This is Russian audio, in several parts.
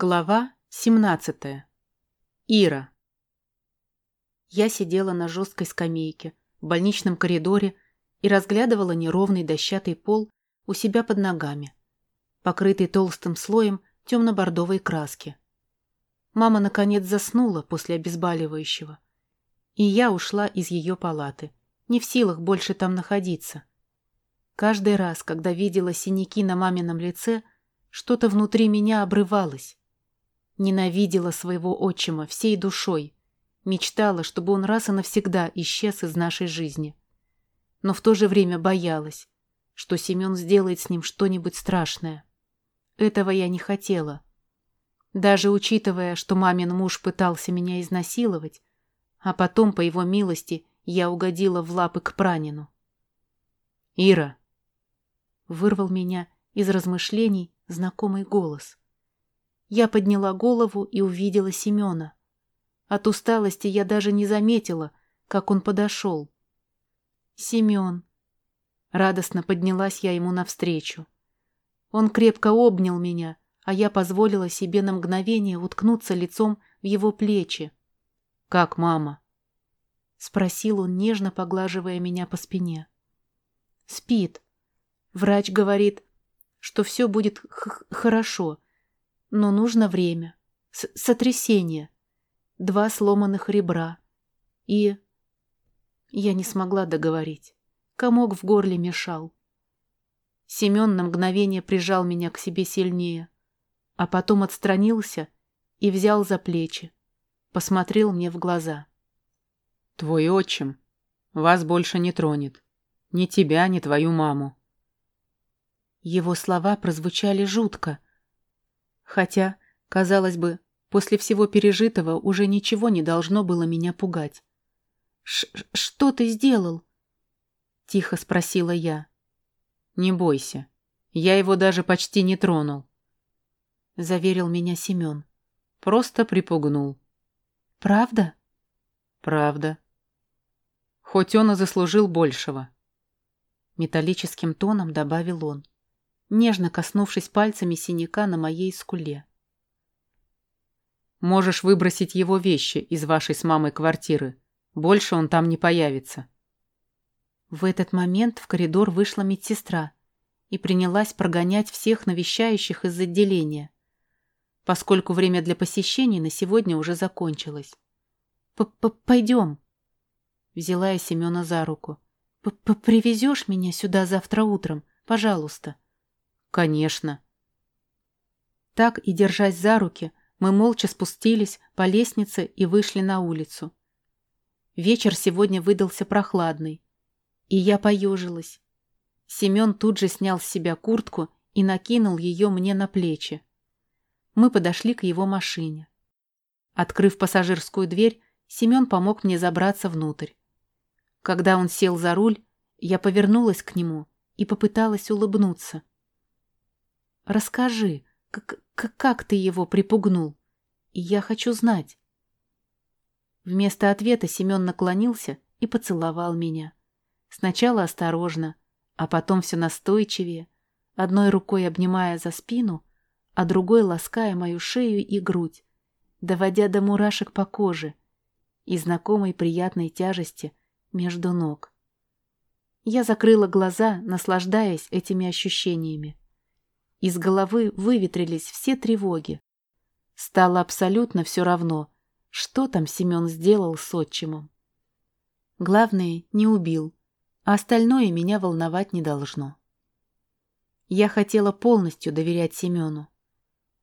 Глава 17. Ира. Я сидела на жесткой скамейке в больничном коридоре и разглядывала неровный дощатый пол у себя под ногами, покрытый толстым слоем темно-бордовой краски. Мама, наконец, заснула после обезболивающего, и я ушла из ее палаты, не в силах больше там находиться. Каждый раз, когда видела синяки на мамином лице, что-то внутри меня обрывалось. Ненавидела своего отчима всей душой. Мечтала, чтобы он раз и навсегда исчез из нашей жизни. Но в то же время боялась, что Семен сделает с ним что-нибудь страшное. Этого я не хотела. Даже учитывая, что мамин муж пытался меня изнасиловать, а потом, по его милости, я угодила в лапы к пранину. «Ира!» Вырвал меня из размышлений знакомый голос. Я подняла голову и увидела Семена. От усталости я даже не заметила, как он подошел. «Семен!» Радостно поднялась я ему навстречу. Он крепко обнял меня, а я позволила себе на мгновение уткнуться лицом в его плечи. «Как мама?» — спросил он, нежно поглаживая меня по спине. «Спит. Врач говорит, что все будет хорошо, но нужно время. С сотрясение. Два сломанных ребра. И... Я не смогла договорить. Комок в горле мешал. Семен на мгновение прижал меня к себе сильнее, а потом отстранился и взял за плечи. Посмотрел мне в глаза. «Твой отчим вас больше не тронет. Ни тебя, ни твою маму». Его слова прозвучали жутко, Хотя, казалось бы, после всего пережитого уже ничего не должно было меня пугать. «Что ты сделал?» — тихо спросила я. «Не бойся. Я его даже почти не тронул», — заверил меня Семен. «Просто припугнул». «Правда?» «Правда. Хоть он и заслужил большего», — металлическим тоном добавил он нежно коснувшись пальцами синяка на моей скуле. «Можешь выбросить его вещи из вашей с мамой квартиры. Больше он там не появится». В этот момент в коридор вышла медсестра и принялась прогонять всех навещающих из отделения, поскольку время для посещений на сегодня уже закончилось. П -п «Пойдем», — взяла я Семена за руку. П -п «Привезешь меня сюда завтра утром, пожалуйста». Конечно. Так и держась за руки, мы молча спустились по лестнице и вышли на улицу. Вечер сегодня выдался прохладный, и я поежилась. Семен тут же снял с себя куртку и накинул ее мне на плечи. Мы подошли к его машине. Открыв пассажирскую дверь, Семен помог мне забраться внутрь. Когда он сел за руль, я повернулась к нему и попыталась улыбнуться. Расскажи, как, как ты его припугнул? Я хочу знать. Вместо ответа Семен наклонился и поцеловал меня. Сначала осторожно, а потом все настойчивее, одной рукой обнимая за спину, а другой лаская мою шею и грудь, доводя до мурашек по коже и знакомой приятной тяжести между ног. Я закрыла глаза, наслаждаясь этими ощущениями. Из головы выветрились все тревоги. Стало абсолютно все равно, что там Семен сделал с отчимом. Главное, не убил, а остальное меня волновать не должно. Я хотела полностью доверять Семену,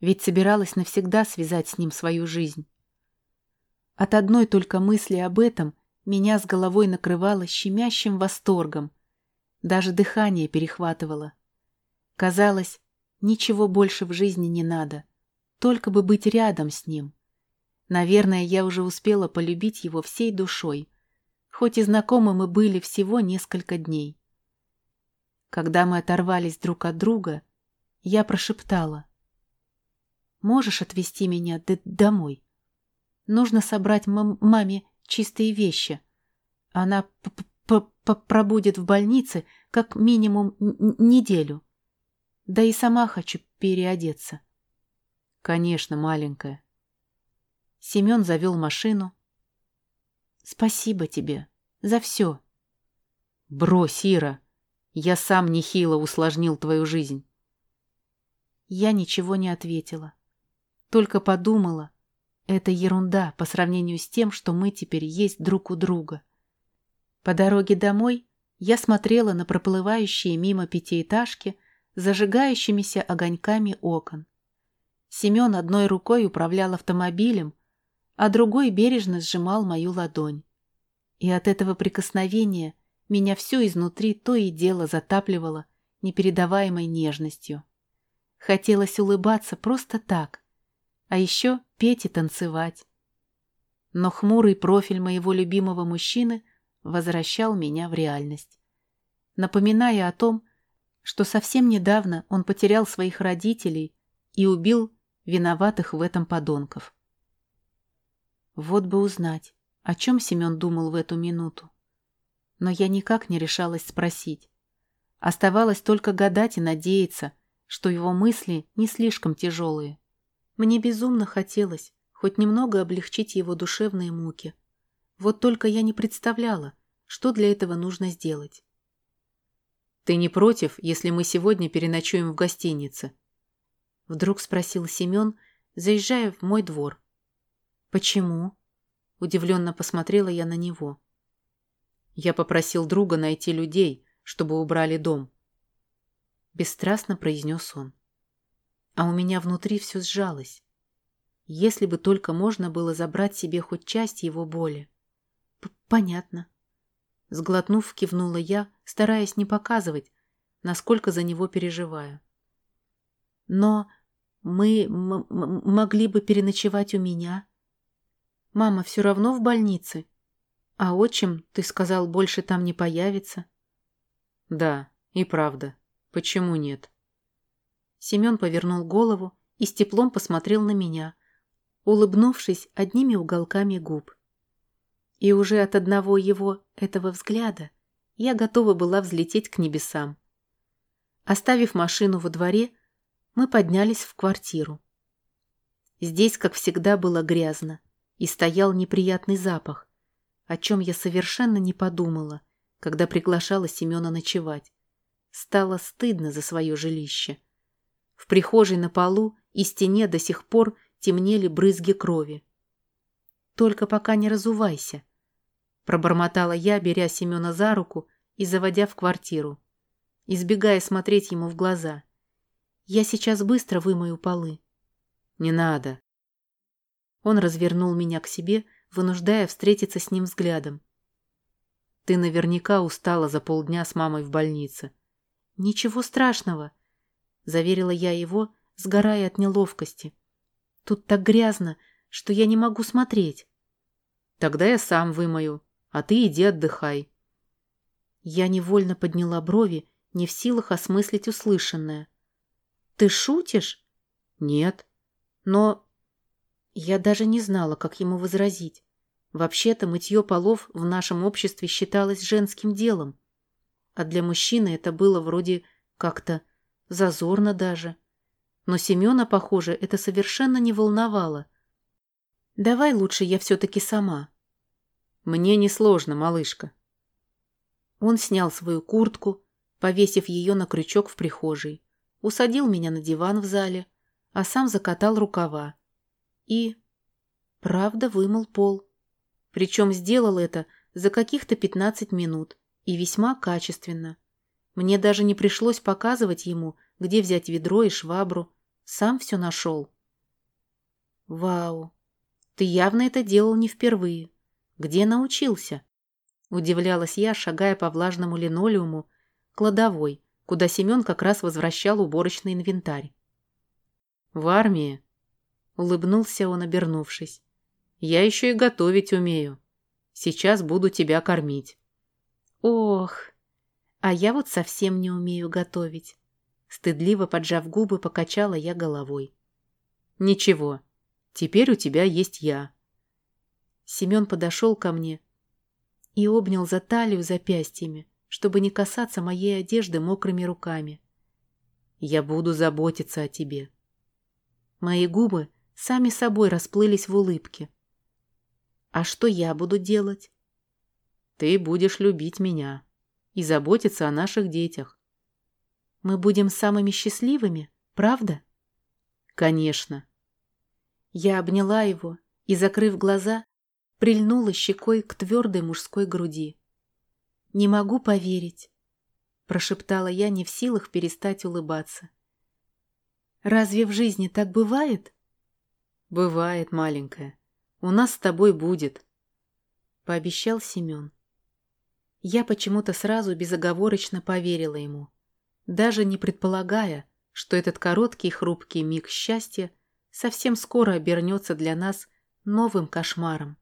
ведь собиралась навсегда связать с ним свою жизнь. От одной только мысли об этом меня с головой накрывало щемящим восторгом, даже дыхание перехватывало. Казалось, Ничего больше в жизни не надо. Только бы быть рядом с ним. Наверное, я уже успела полюбить его всей душой. Хоть и знакомы мы были всего несколько дней. Когда мы оторвались друг от друга, я прошептала. «Можешь отвезти меня домой? Нужно собрать маме чистые вещи. Она п -п -п пробудет в больнице как минимум неделю. Да и сама хочу переодеться. Конечно, маленькая. Семен завел машину. Спасибо тебе за все. Брось, Ира. Я сам нехило усложнил твою жизнь. Я ничего не ответила. Только подумала, это ерунда по сравнению с тем, что мы теперь есть друг у друга. По дороге домой я смотрела на проплывающие мимо пятиэтажки зажигающимися огоньками окон. Семен одной рукой управлял автомобилем, а другой бережно сжимал мою ладонь. И от этого прикосновения меня все изнутри то и дело затапливало непередаваемой нежностью. Хотелось улыбаться просто так, а еще петь и танцевать. Но хмурый профиль моего любимого мужчины возвращал меня в реальность, напоминая о том, что совсем недавно он потерял своих родителей и убил виноватых в этом подонков. Вот бы узнать, о чем Семен думал в эту минуту. Но я никак не решалась спросить. Оставалось только гадать и надеяться, что его мысли не слишком тяжелые. Мне безумно хотелось хоть немного облегчить его душевные муки. Вот только я не представляла, что для этого нужно сделать. «Ты не против, если мы сегодня переночуем в гостинице?» Вдруг спросил Семен, заезжая в мой двор. «Почему?» Удивленно посмотрела я на него. Я попросил друга найти людей, чтобы убрали дом. Бесстрастно произнес он. А у меня внутри все сжалось. Если бы только можно было забрать себе хоть часть его боли. П Понятно. Сглотнув, кивнула я, стараясь не показывать, насколько за него переживаю. Но мы могли бы переночевать у меня. Мама все равно в больнице. А отчим, ты сказал, больше там не появится. Да, и правда. Почему нет? Семен повернул голову и с теплом посмотрел на меня, улыбнувшись одними уголками губ. И уже от одного его, этого взгляда, я готова была взлететь к небесам. Оставив машину во дворе, мы поднялись в квартиру. Здесь, как всегда, было грязно, и стоял неприятный запах, о чем я совершенно не подумала, когда приглашала Семена ночевать. Стало стыдно за свое жилище. В прихожей на полу и стене до сих пор темнели брызги крови. «Только пока не разувайся», — пробормотала я, беря Семена за руку и заводя в квартиру, избегая смотреть ему в глаза. Я сейчас быстро вымою полы. Не надо. Он развернул меня к себе, вынуждая встретиться с ним взглядом. Ты наверняка устала за полдня с мамой в больнице. Ничего страшного, заверила я его, сгорая от неловкости. Тут так грязно, что я не могу смотреть. Тогда я сам вымою, а ты иди отдыхай. Я невольно подняла брови, не в силах осмыслить услышанное. Ты шутишь? Нет. Но я даже не знала, как ему возразить. Вообще-то мытье полов в нашем обществе считалось женским делом. А для мужчины это было вроде как-то зазорно даже. Но Семена, похоже, это совершенно не волновало. Давай лучше я все-таки сама. Мне несложно, малышка. Он снял свою куртку, повесив ее на крючок в прихожей усадил меня на диван в зале, а сам закатал рукава. И, правда, вымыл пол. Причем сделал это за каких-то 15 минут и весьма качественно. Мне даже не пришлось показывать ему, где взять ведро и швабру. Сам все нашел. Вау, ты явно это делал не впервые. Где научился? Удивлялась я, шагая по влажному линолеуму, кладовой, куда Семен как раз возвращал уборочный инвентарь. «В армии?» — улыбнулся он, обернувшись. «Я еще и готовить умею. Сейчас буду тебя кормить». «Ох, а я вот совсем не умею готовить». Стыдливо поджав губы, покачала я головой. «Ничего, теперь у тебя есть я». Семен подошел ко мне и обнял за талию запястьями, чтобы не касаться моей одежды мокрыми руками. Я буду заботиться о тебе. Мои губы сами собой расплылись в улыбке. А что я буду делать? Ты будешь любить меня и заботиться о наших детях. Мы будем самыми счастливыми, правда? Конечно. Я обняла его и, закрыв глаза, прильнула щекой к твердой мужской груди. «Не могу поверить», — прошептала я, не в силах перестать улыбаться. «Разве в жизни так бывает?» «Бывает, маленькая. У нас с тобой будет», — пообещал Семен. Я почему-то сразу безоговорочно поверила ему, даже не предполагая, что этот короткий хрупкий миг счастья совсем скоро обернется для нас новым кошмаром.